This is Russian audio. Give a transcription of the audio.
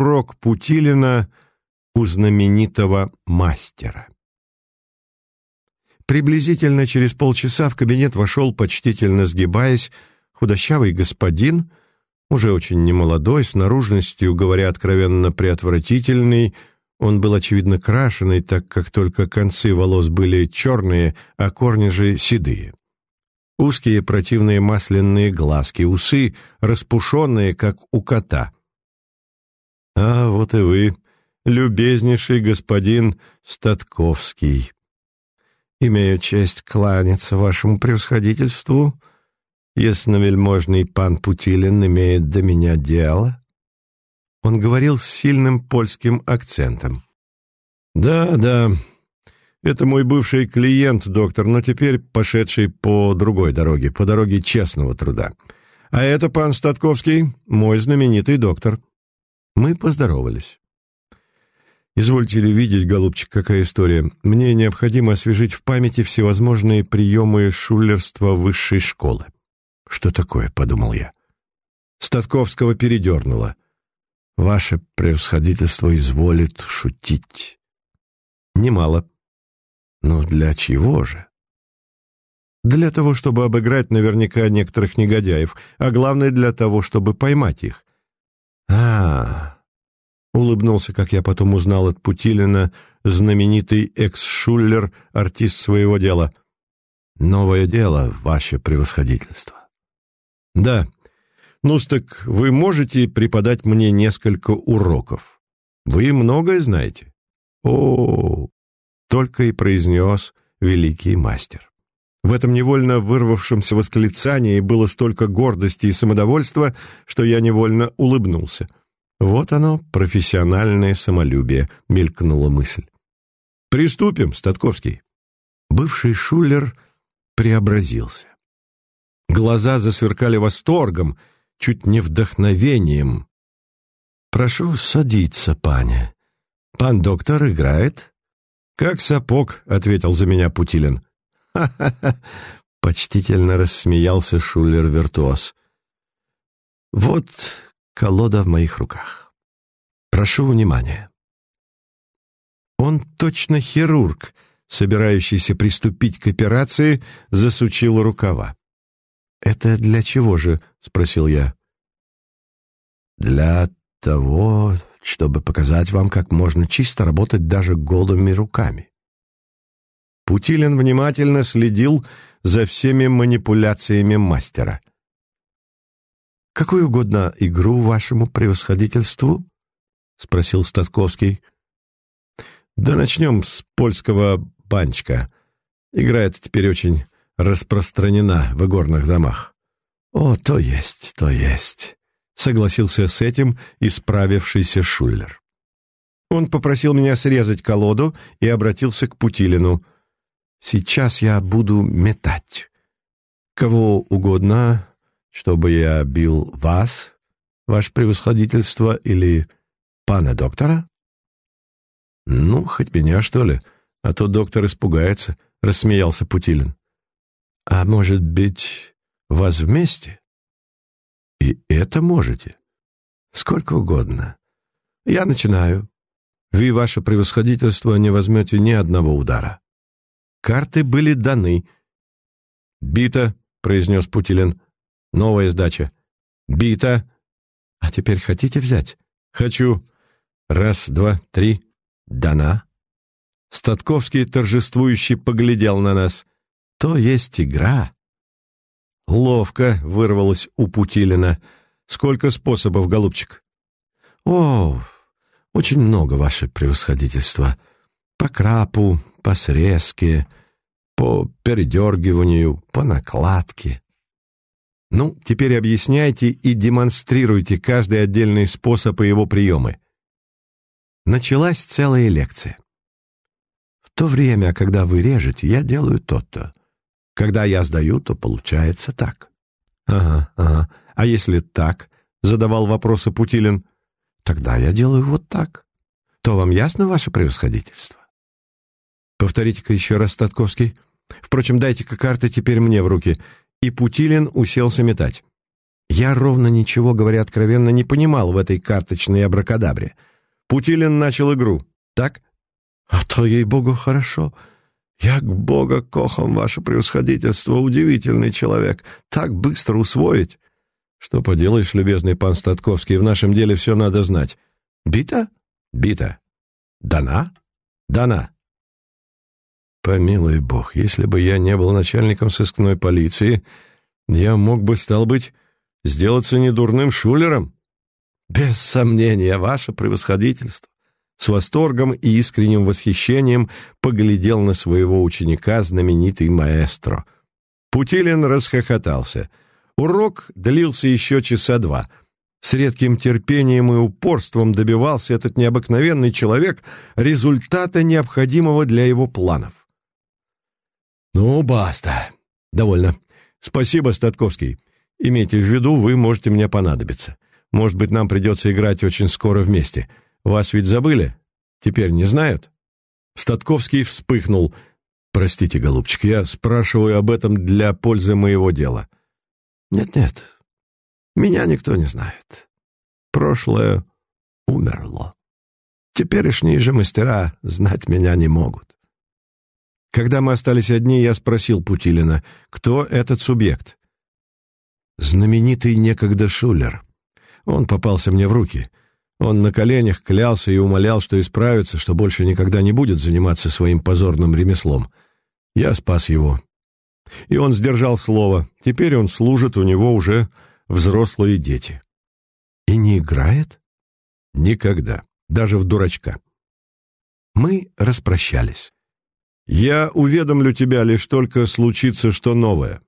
урок Путилина у знаменитого мастера. Приблизительно через полчаса в кабинет вошел, почтительно сгибаясь, худощавый господин, уже очень немолодой, с наружностью, говоря откровенно, приотвратительный, он был, очевидно, крашеный, так как только концы волос были черные, а корни же седые. Узкие противные масляные глазки, усы распушенные, как у кота. «А вот и вы, любезнейший господин Статковский. Имею честь кланяться вашему превосходительству, ясновельможный пан Путилин имеет до меня дело». Он говорил с сильным польским акцентом. «Да, да, это мой бывший клиент, доктор, но теперь пошедший по другой дороге, по дороге честного труда. А это пан Статковский, мой знаменитый доктор». Мы поздоровались. «Извольте ли видеть, голубчик, какая история? Мне необходимо освежить в памяти всевозможные приемы шулерства высшей школы». «Что такое?» — подумал я. Статковского передернуло. Ваше превосходительство изволит шутить. Немало. Но для чего же? Для того, чтобы обыграть наверняка некоторых негодяев, а главное для того, чтобы поймать их. А, улыбнулся, как я потом узнал от Путилина, знаменитый экс-шуллер, артист своего дела. Новое дело, ваше превосходительство. Да, ну так вы можете преподать мне несколько уроков? Вы многое знаете. О, только и произнес великий мастер. В этом невольно вырвавшемся восклицании было столько гордости и самодовольства, что я невольно улыбнулся. Вот оно, профессиональное самолюбие, мелькнула мысль. Приступим, Статковский. Бывший шулер преобразился. Глаза засверкали восторгом, чуть не вдохновением. «Прошу садиться, паня. Пан доктор играет?» «Как сапог», — ответил за меня Путилин. Почтительно рассмеялся Шулер-виртуоз. «Вот колода в моих руках. Прошу внимания». Он точно хирург, собирающийся приступить к операции, засучил рукава. «Это для чего же?» — спросил я. «Для того, чтобы показать вам, как можно чисто работать даже голыми руками». Путилин внимательно следил за всеми манипуляциями мастера. «Какую угодно игру вашему превосходительству?» — спросил Статковский. «Да начнем с польского банчка. Игра эта теперь очень распространена в игорных домах. «О, то есть, то есть», — согласился с этим исправившийся Шуллер. Он попросил меня срезать колоду и обратился к Путилину. «Сейчас я буду метать. Кого угодно, чтобы я бил вас, ваше превосходительство, или пана доктора?» «Ну, хоть меня, что ли, а то доктор испугается», — рассмеялся Путилин. А может быть, вас вместе? И это можете. Сколько угодно. Я начинаю. Вы, ваше превосходительство, не возьмете ни одного удара. Карты были даны. «Бита», — произнес Путилин. «Новая сдача». «Бита». «А теперь хотите взять?» «Хочу». «Раз, два, три». «Дана». Статковский торжествующе поглядел на нас то есть игра. Ловко вырвалось у Путилина. Сколько способов, голубчик? О, очень много, ваше превосходительство. По крапу, по срезке, по передергиванию, по накладке. Ну, теперь объясняйте и демонстрируйте каждый отдельный способ и его приемы. Началась целая лекция. В то время, когда вы режете, я делаю то-то. Когда я сдаю, то получается так. Ага, ага. А если так? Задавал вопросы Путилин. Тогда я делаю вот так. То вам ясно, ваше превосходительство? Повторите-ка еще раз, Статковский. Впрочем, дайте-ка карты теперь мне в руки. И Путилин уселся метать. Я ровно ничего, говоря откровенно, не понимал в этой карточной абракадабре. Путилин начал игру. Так? А то, ей-богу, хорошо. Я к бога кохом, ваше превосходительство, удивительный человек. Так быстро усвоить. Что поделаешь, любезный пан Статковский, в нашем деле все надо знать. Бита? Бита. Дана? Дана. Помилуй бог, если бы я не был начальником сыскной полиции, я мог бы, стал быть, сделаться недурным шулером. Без сомнения, ваше превосходительство. С восторгом и искренним восхищением поглядел на своего ученика знаменитый маэстро. Путилин расхохотался. Урок длился еще часа два. С редким терпением и упорством добивался этот необыкновенный человек результата, необходимого для его планов. «Ну, баста. Довольно. Спасибо, Статковский. Имейте в виду, вы можете мне понадобиться. Может быть, нам придется играть очень скоро вместе. Вас ведь забыли? Теперь не знают?» Статковский вспыхнул. «Простите, голубчик, я спрашиваю об этом для пользы моего дела». «Нет-нет, меня никто не знает. Прошлое умерло. Теперешние же мастера знать меня не могут. Когда мы остались одни, я спросил Путилина, кто этот субъект. Знаменитый некогда Шулер. Он попался мне в руки. Он на коленях клялся и умолял, что исправится, что больше никогда не будет заниматься своим позорным ремеслом. Я спас его. И он сдержал слово. Теперь он служит, у него уже взрослые дети. И не играет? Никогда. Даже в дурачка. Мы распрощались. Я уведомлю тебя, лишь только случится что новое.